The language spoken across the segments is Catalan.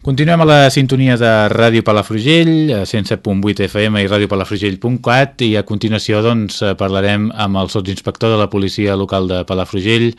Continuem a la sintonia de Ràdio Palafrugell, 107.8 FM i radiopalafrugell.cat i a continuació doncs, parlarem amb el sotsinspector de la policia local de Palafrugell,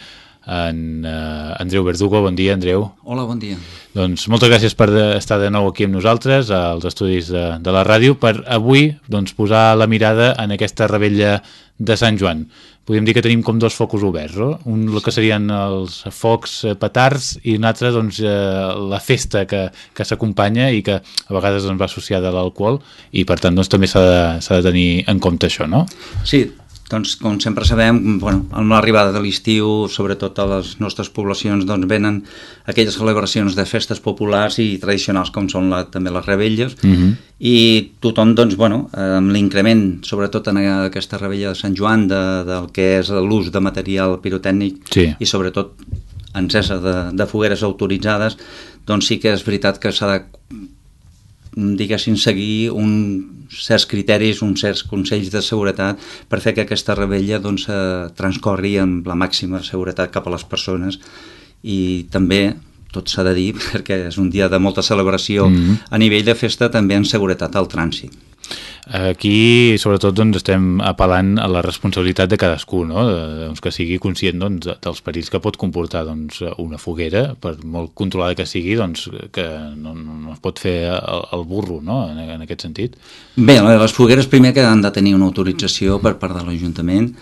en uh, Andreu Verdugo. Bon dia, Andreu. Hola, bon dia. Doncs moltes gràcies per estar de nou aquí amb nosaltres, als estudis de, de la ràdio, per avui doncs, posar la mirada en aquesta rebella de Sant Joan. Podríem dir que tenim com dos focus oberts, no? un el que serien els focs eh, petards i un altre doncs, eh, la festa que, que s'acompanya i que a vegades doncs, va associada a l'alcohol i per tant doncs, també s'ha de, de tenir en compte això, no? Sí, doncs, com sempre sabem, bueno, amb l'arribada de l'estiu, sobretot a les nostres poblacions, doncs, venen aquelles celebracions de festes populars i tradicionals com són la, també les rebelles uh mhm. -huh. i tothom, doncs, bueno, amb l'increment, sobretot en aquesta rebella de Sant Joan, de, del que és l'ús de material pirotècnic sí. i sobretot encesa de, de fogueres autoritzades, doncs sí que és veritat que s'ha de diguéssim, seguir un certs criteris, uns certs consells de seguretat per fer que aquesta rebella doncs, eh, transcorri amb la màxima seguretat cap a les persones i també tot s'ha de dir perquè és un dia de molta celebració mm -hmm. a nivell de festa també en seguretat al trànsit. Aquí, sobretot, doncs, estem apel·lant a la responsabilitat de cadascú, no? doncs, que sigui conscient doncs, dels perills que pot comportar doncs, una foguera, per molt controlada que sigui, doncs, que no, no es pot fer el, el burro no? en, en aquest sentit. Bé, les fogueres primer que han de tenir una autorització per part de l'Ajuntament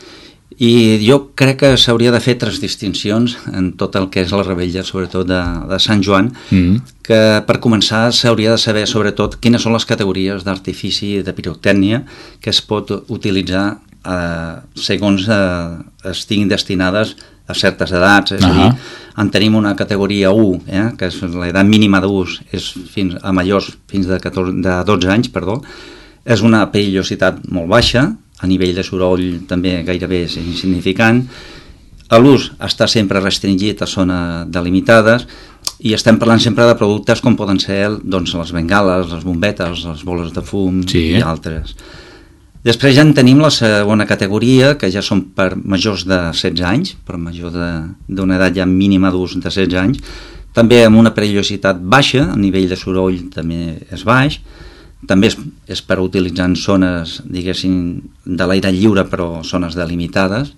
i jo crec que s'hauria de fer tres distincions en tot el que és la rebella, sobretot de, de Sant Joan, mm -hmm. que per començar s'hauria de saber sobretot quines són les categories d'artifici de pirotècnia que es pot utilitzar eh, segons eh, estiguin destinades a certes edats, és uh -huh. a dir, en tenim una categoria 1, eh, que és l'edat mínima d'ús és fins a majors fins de, 14, de 12 anys, perdó, és una perillositat molt baixa, a nivell de soroll també gairebé és insignificant. L'ús està sempre restringit a zones delimitades i estem parlant sempre de productes com poden ser doncs, les bengales, les bombetes, les boles de fum sí. i altres. Després ja en tenim la segona categoria, que ja són per majors de 16 anys, per major d'una edat ja mínima d'ús de 16 anys, també amb una perillositat baixa, a nivell de soroll també és baix, també és, és per utilitzar en zones, diguéssim, de l'aire lliure, però zones delimitades,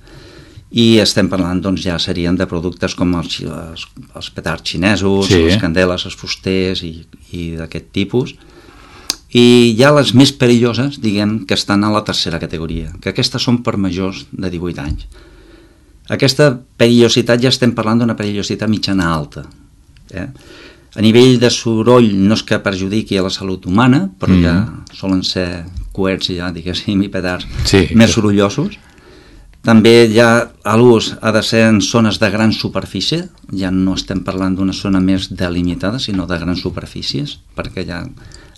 i estem parlant, doncs, ja serien de productes com els, els, els petards xinesos, sí. les candeles, els fusters i, i d'aquest tipus. I hi ha les més perilloses, diguem, que estan a la tercera categoria, que aquestes són per majors de 18 anys. Aquesta perillositat ja estem parlant d'una perillositat mitjana alta. Eh? A nivell de soroll no és que perjudiqui a la salut humana, però mm. ja solen ser coets ja, diguéssim, i pedards sí, més sorollosos. També ja l'ús ha de ser en zones de gran superfície, ja no estem parlant d'una zona més delimitada, sinó de grans superfícies, perquè ja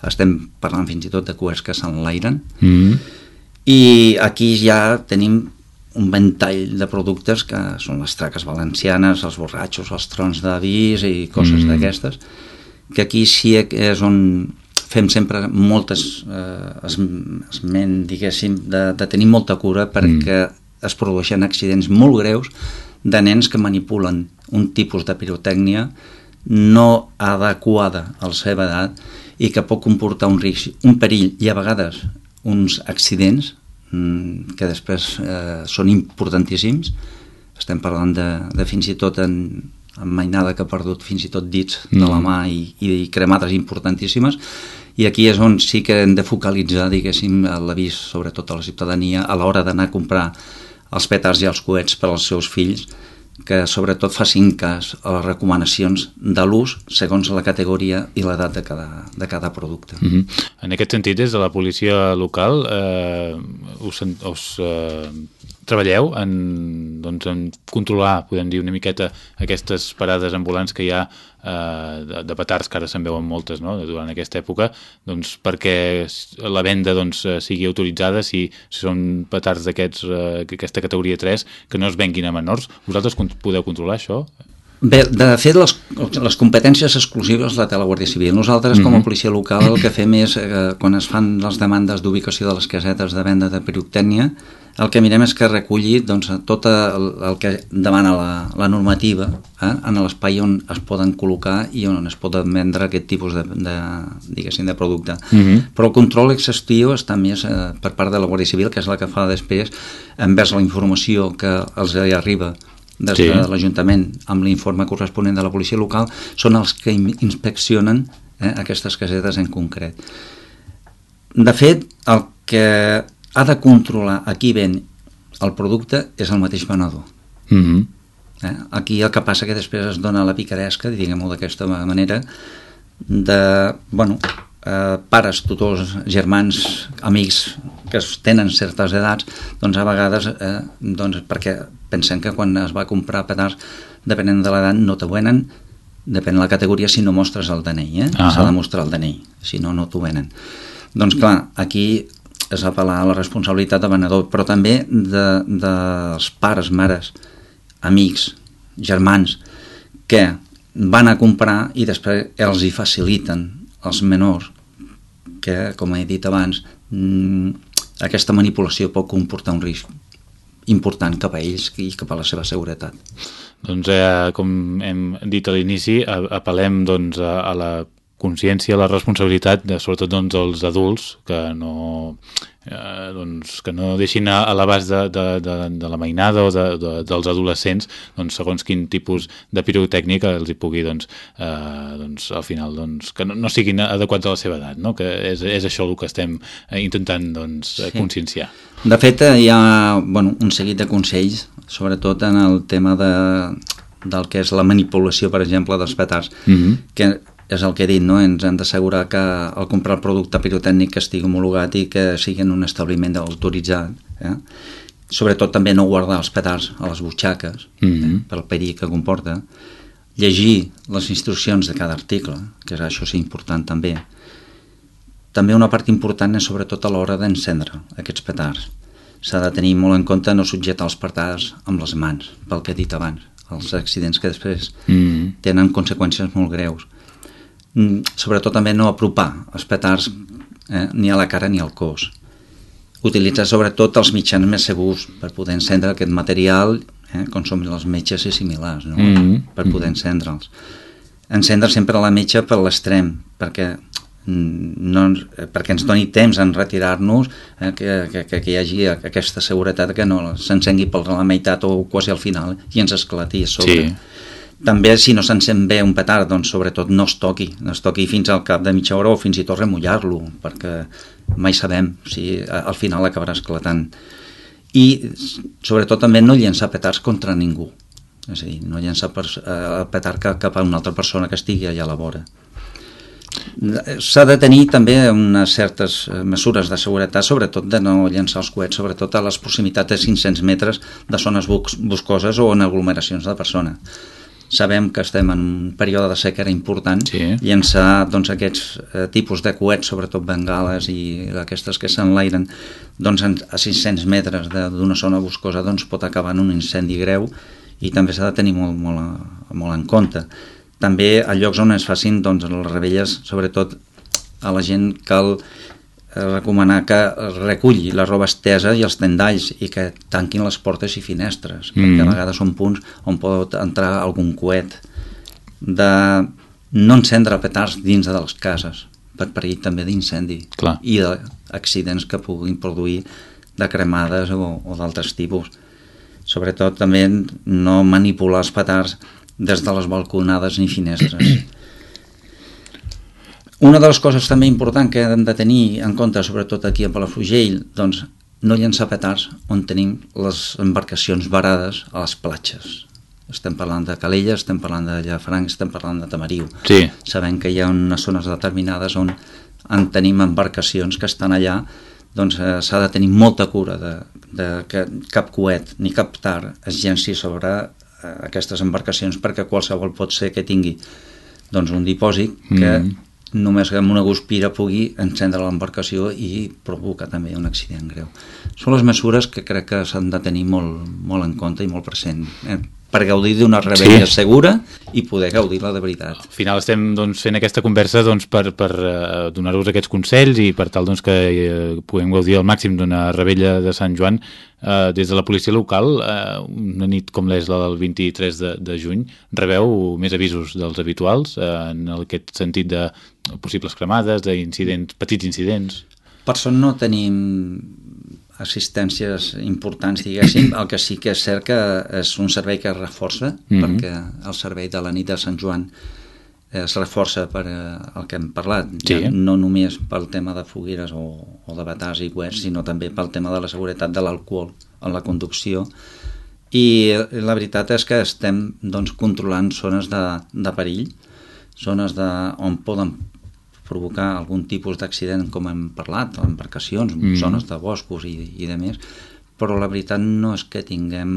estem parlant fins i tot de coets que s'enlairen. Mm. I aquí ja tenim un ventall de productes que són les traques valencianes, els borratxos, els trons d'avís i coses mm. d'aquestes, que aquí sí és on fem sempre moltes eh, esment, diguéssim, de, de tenir molta cura perquè mm. es produeixen accidents molt greus de nens que manipulen un tipus de pirotècnia no adequada a la seva edat i que pot comportar un risc, un perill i a vegades uns accidents que després eh, són importantíssims. Estem parlant de, de fins i tot en, en mainada que ha perdut fins i tot dits de la mm. mà i, i cremades importantíssimes i aquí és on sí que hem de focalitzar diguéssim l'avís sobretot a la ciutadania a l'hora d'anar a comprar els petards i els coets per als seus fills que sobretot facin cas a les recomanacions de l'ús segons la categoria i l'edat de, cada, de cada producte. Mm -hmm. En aquest sentit, des de la policia local eh, us, us eh, treballeu en, doncs, en controlar, podem dir, una miqueta aquestes parades ambulants que hi ha eh, de, de petards, que ara se'n veuen moltes no? durant aquesta època, doncs, perquè la venda doncs, sigui autoritzada si, si són petards d'aquests eh, categoria 3 que no es venguin a menors. Vosaltres podeu controlar això? Bé, de fet, les, les competències exclusives la té la Guàrdia Civil. Nosaltres, com a mhm. policia local, el que fem és, eh, quan es fan les demandes d'ubicació de les casetes de venda de piroctènia, el que mirem és que reculli doncs, tot el, el que demana la, la normativa eh, en l'espai on es poden col·locar i on es poden vendre aquest tipus de, de, diguéssim, de producte. Uh Mhm. -huh. Però el control exhaustiu està més eh, per part de la Guàrdia Civil, que és la que fa després, envers la informació que els arriba des Sí. de l'Ajuntament amb l'informe corresponent de la policia local, són els que in- inspeccionen eh, aquestes casetes en concret. De fet, el que ha de controlar a qui ven el producte és el mateix venedor. Mm -hmm. Eh? Aquí el que passa que després es dona la picaresca, diguem-ho d'aquesta manera, de, bueno, eh, pares, tutors, germans, amics que tenen certes edats, doncs a vegades, eh, doncs perquè pensem que quan es va comprar petards, depenent de l'edat, no t'ho venen, depèn de la categoria, si no mostres el DNI, eh? Ahà. s'ha de mostrar el DNI, si no, no t'ho venen. Doncs clar, aquí és apel·lar a la responsabilitat del venedor, però també de, dels pares, mares, amics, germans, que van a comprar i després els hi faciliten els menors, que, com he dit abans, mm, aquesta manipulació pot comportar un risc important cap a ells i cap a la seva seguretat. Doncs, eh, com hem dit a l'inici, apel·lem doncs, a, a la consciència, la responsabilitat, de, sobretot doncs, els adults, que no, eh, doncs, que no deixin a, a l'abast de, de, de, de la mainada o de, de, dels adolescents doncs, segons quin tipus de pirotècnica els hi pugui, doncs, eh, doncs, al final, doncs, que no, no siguin adequats a la seva edat, no? que és, és això el que estem eh, intentant doncs, sí. conscienciar. De fet, eh, hi ha bueno, un seguit de consells, sobretot en el tema de, del que és la manipulació, per exemple, dels petards, Mm -hmm. que és el que he dit, no? ens hem d'assegurar que al comprar el producte pirotècnic que estigui homologat i que sigui en un establiment autoritzat. Eh? Sobretot també no guardar els petards a les butxaques, Mhm. eh? pel perill que comporta. Llegir les instruccions de cada article, que això és important també. També una part important és sobretot a l'hora d'encendre aquests petards. S'ha de tenir molt en compte no subjetar els petards amb les mans, pel que he dit abans, els accidents que després Mm -hmm. tenen conseqüències molt greus. Mm, sobretot també no apropar els petards eh, ni a la cara ni al cos. Utilitzar sobretot els mitjans més segurs per poder encendre aquest material, eh, com són els metges i similars, no? Mhm. per poder encendre'ls. Encendre sempre la metge per l'extrem, perquè mm, no, ens- eh, perquè ens doni temps en retirar-nos eh, que, que, que, que hi hagi aquesta seguretat que no s'encengui per la meitat o quasi al final i ens esclati a sobre. Sí. També, si no s'encén bé un petard, doncs sobretot no es toqui, no es toqui fins al cap de mitja hora o fins i tot remullar-lo, perquè mai sabem si a- al final acabarà esclatant. I sobretot també no llençar petards contra ningú, és a dir, no llençar per, eh, el petard cap, cap a una altra persona que estigui allà a la vora. S'ha de tenir també unes certes eh, mesures de seguretat, sobretot de no llançar els coets, sobretot a les proximitats de 500 metres de zones boscoses o en aglomeracions de persones. Sabem que estem en un període de sequera important, Sí. llançar doncs, aquests eh, tipus de coets, sobretot bengales i aquestes que s'enlairen doncs, a 600 metres d'una zona boscosa doncs, pot acabar en un incendi greu i també s'ha de tenir molt, molt, a- molt en compte. També a llocs on es facin doncs, les rebelles, sobretot a la gent cal eh, recomanar que reculli la roba estesa i els tendalls i que tanquin les portes i finestres, Mm. perquè a vegades són punts on pot entrar algun coet de no encendre petards dins de les cases per perill també d'incendi i d'accidents que puguin produir de cremades o, o d'altres tipus. Sobretot també no manipular els petards des de les balconades ni finestres una de les coses també important que hem de tenir en compte, sobretot aquí a Palafrugell, doncs no llançar petards on tenim les embarcacions varades a les platges. Estem parlant de Calella, estem parlant de Llafranc, estem parlant de Tamariu. Sí. Sabem que hi ha unes zones determinades on en tenim embarcacions que estan allà, doncs eh, s'ha de tenir molta cura de, de que cap coet ni cap tar es llenci sobre eh, aquestes embarcacions perquè qualsevol pot ser que tingui doncs, un dipòsit que Mhm. Només amb una guspira pugui encendre l'embarcació i provoca també un accident greu. Són les mesures que crec que s'han de tenir molt, molt en compte i molt present. Eh? Per gaudir d'una rebella sí. segura i poder gaudir-la de veritat. Al final estem doncs, fent aquesta conversa doncs, per, per uh, donar-vos aquests consells i per tal doncs, que uh, puguem gaudir al màxim d'una rebella de Sant Joan uh, des de la policia local, uh, una nit com l'és la del 23 de, de juny, rebeu més avisos dels habituals uh, en aquest sentit de possibles cremades, d'incidents, petits incidents? Per sort no tenim assistències importants, diguéssim. El que sí que és cert que és un servei que es reforça, mm -hmm. perquè el servei de la nit de Sant Joan es reforça per eh, el que hem parlat, sí. ja no només pel tema de fogueres o, o de batars i guers, sinó també pel tema de la seguretat de l'alcohol en la conducció i la veritat és que estem doncs, controlant zones de, de perill, zones de, on poden provocar algun tipus d'accident com hem parlat, embarcacions, mm. zones de boscos i, i de més, però la veritat no és que tinguem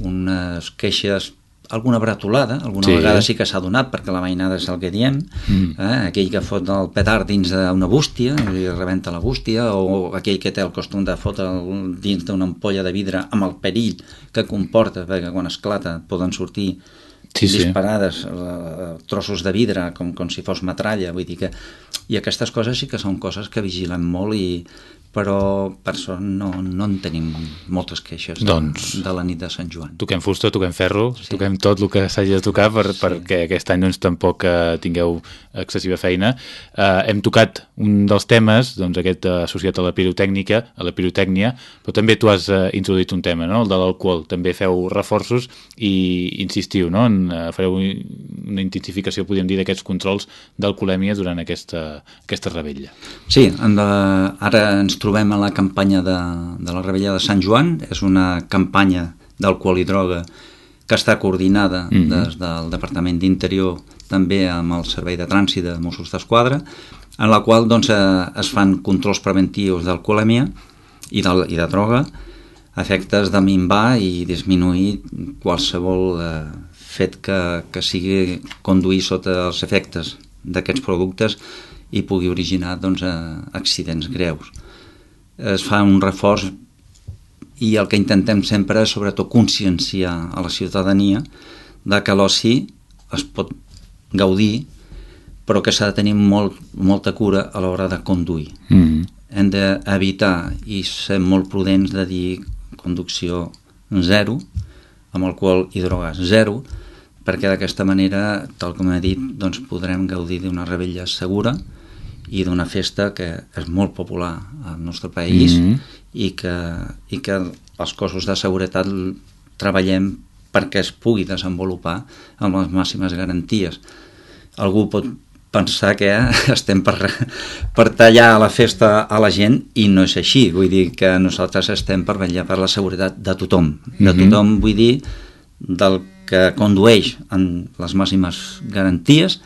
unes queixes alguna bratolada, alguna sí. vegada sí que s'ha donat perquè la mainada és el que diem mm. eh? aquell que fot el petard dins d'una bústia i rebenta la bústia o aquell que té el costum de fotre dins d'una ampolla de vidre amb el perill que comporta perquè quan esclata poden sortir sí, disparades, sí. Uh, trossos de vidre com, com si fos metralla, vull dir que i aquestes coses sí que són coses que vigilen molt i però per sort no, no en tenim moltes queixes doncs, de la nit de Sant Joan. Toquem fusta, toquem ferro, sí. toquem tot el que s'hagi de tocar per, sí. perquè aquest any doncs, tampoc eh, tingueu excessiva feina. Eh, hem tocat un dels temes, doncs, aquest eh, associat a la pirotècnica, a la pirotècnia, però també tu has eh, introduït un tema, no? el de l'alcohol. També feu reforços i insistiu, no? en, eh, fareu una intensificació, podríem dir, d'aquests controls d'alcoholèmia durant aquesta, aquesta rebella. Sí, en de, ara ens trobem a la campanya de, de la Rebella de Sant Joan, és una campanya d'alcohol i droga que està coordinada mm -hmm. des del Departament d'Interior també amb el Servei de Trànsit de Mossos d'Esquadra, en la qual doncs, eh, es fan controls preventius d'alcoholèmia i, de, i de droga efectes de minvar i disminuir qualsevol eh, fet que, que sigui conduir sota els efectes d'aquests productes i pugui originar doncs, eh, accidents greus es fa un reforç i el que intentem sempre és sobretot conscienciar a la ciutadania de que l'oci es pot gaudir però que s'ha de tenir molt, molta cura a l'hora de conduir. Mm -hmm. Hem d'evitar i ser molt prudents de dir conducció zero, amb alcohol i drogues zero, perquè d'aquesta manera, tal com he dit, doncs podrem gaudir d'una rebella segura, i d'una festa que és molt popular al nostre país mm -hmm. i, que, i que els cossos de seguretat treballem perquè es pugui desenvolupar amb les màximes garanties. Algú pot pensar que eh, estem per, per tallar la festa a la gent i no és així, vull dir que nosaltres estem per vetllar per la seguretat de tothom, de mhm. tothom vull dir del que condueix en les màximes garanties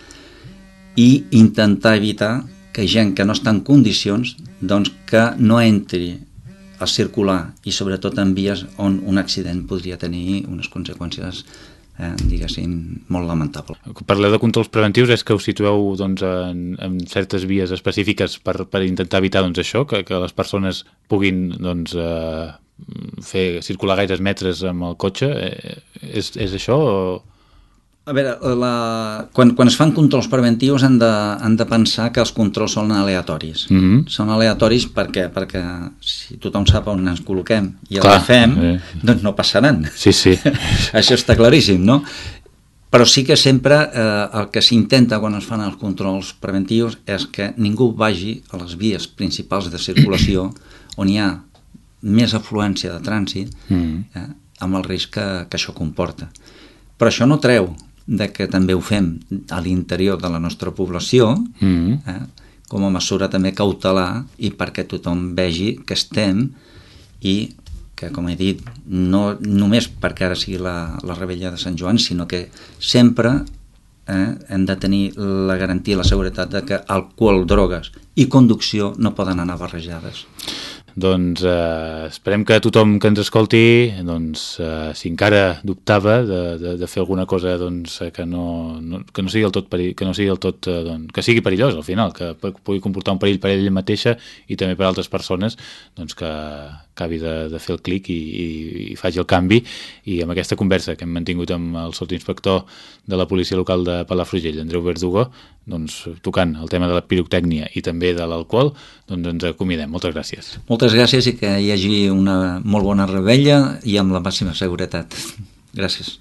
i intentar evitar que gent que no està en condicions doncs que no entri a circular i sobretot en vies on un accident podria tenir unes conseqüències eh, diguéssim, molt lamentable. Parleu de controls preventius, és que us situeu doncs, en, en certes vies específiques per, per intentar evitar doncs, això, que, que les persones puguin doncs, eh, fer circular gaires metres amb el cotxe. Eh, és, és això o...? A veure, la... quan, quan es fan controls preventius han de, han de pensar que els controls són aleatoris. Mm -hmm. Són aleatoris perquè, perquè si tothom sap on ens col·loquem i el fem, eh. doncs no passaran. Sí, sí. Això està claríssim, no? Però sí que sempre eh, el que s'intenta quan es fan els controls preventius és que ningú vagi a les vies principals de circulació on hi ha més afluència de trànsit mm -hmm. eh, amb el risc que, que això comporta. Però això no treu de que també ho fem a l'interior de la nostra població, mm -hmm. eh, com a mesura també cautelar i perquè tothom vegi que estem i que, com he dit, no només perquè ara sigui la, la rebella de Sant Joan, sinó que sempre eh, hem de tenir la garantia i la seguretat de que alcohol, drogues i conducció no poden anar barrejades. Doncs eh, esperem que tothom que ens escolti, doncs, eh, si encara dubtava de, de, de fer alguna cosa doncs, que, no, no, que no sigui el tot, perill, que no sigui el tot eh, doncs, que sigui perillós al final, que pugui comportar un perill per ella mateixa i també per altres persones, doncs que, acabi de, de fer el clic i, i, i faci el canvi i amb aquesta conversa que hem mantingut amb el sotinspector de la policia local de Palafrugell, Andreu Verdugo, doncs, tocant el tema de la pirotècnia i també de l'alcohol, doncs ens acomidem. Moltes gràcies. Moltes gràcies i que hi hagi una molt bona rebella i amb la màxima seguretat. Gràcies.